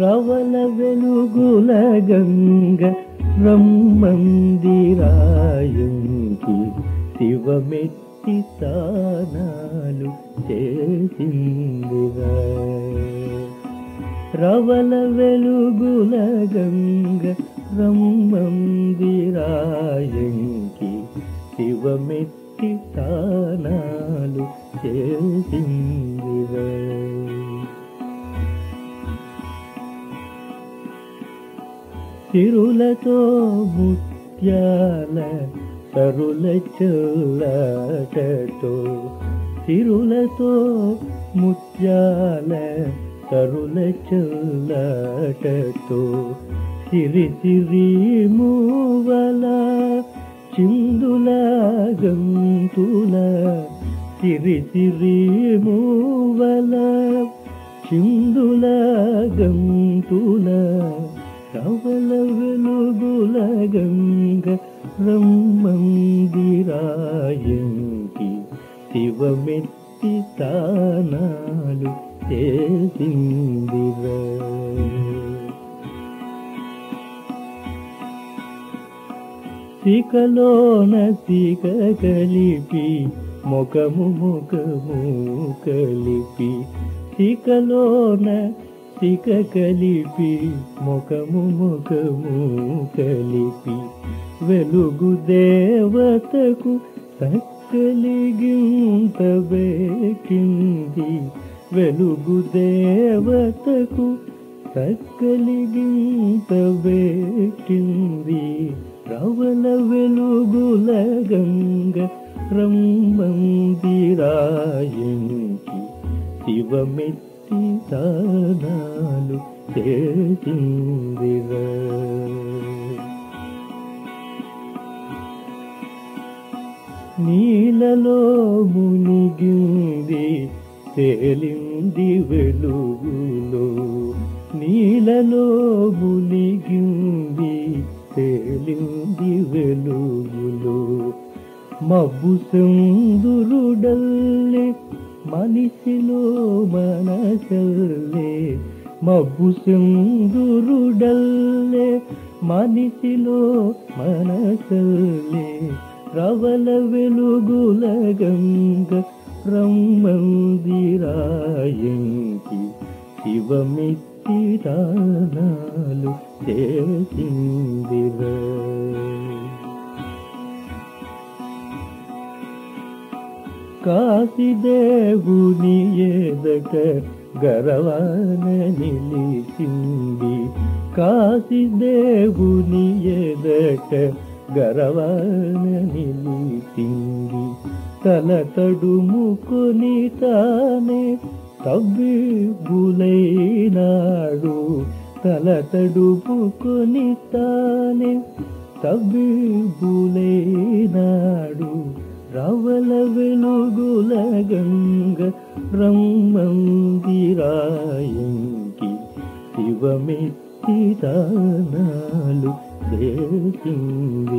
రవల వెలుగుల గంగ రమ్మందిరాయంకి శివమెత్తి తానాలు చేసిందిగా రవల వెలుగుల గంగ రమ్మందిరాయంకి శివమెత్తి తానాలు చేసిందిగా చిరులతో ముత్యాల తరుల చల్లటతో. చిరులతో ముత్యాల తరుల చల్లటతో. సిరి సిరి మూవల చిందుల గంతుల సిరి సిరి మూవల చిందుల గంతుల కవ వెలుగుల గంగ రమ్మందిరాయంకి శివమెత్తి తానాలు చేసిందిరా. సికలోన సిక కలిపి ముఖము ముఖము కలిపి సికలోన సిక కలిపి ముఖము ముఖము కలిపి వెలుగు దేవతకు సక్కలిగింతబేకింది వెలుగు దేవతకు సక్కలిగింతబేకింది రవల వెలుగుల గంగ రమ్మందిరాయంకి శివమెత్తి తానాలు చేసిందిరా. నీలలో మునిగింది తేలింది వెలుగులో. నీలలో మునిగింది తేలింది వెలుగులో. మబ్బు సందురుడల్లే మనిషిలో మనసల్లే మబ్బు సందురుడల్లే మనిషిలో మనసల్లే రవల వెలుగుల గంగ రమ్మందిరాయంకి శివమిత్తి దానాలు చేసిందిరా. కాశీదేవుని ఎదట గరవన నిలిచింది. కాశీదేవుని ఎదట గరవన నిలిచింది. తల తడుముకొని తానే తవ్వి బులైనాడు తల తడుపుకొని తానే తవ్వి రమ్మందిరాయంకి శివమెత్తి దానాలు చేసిందిరా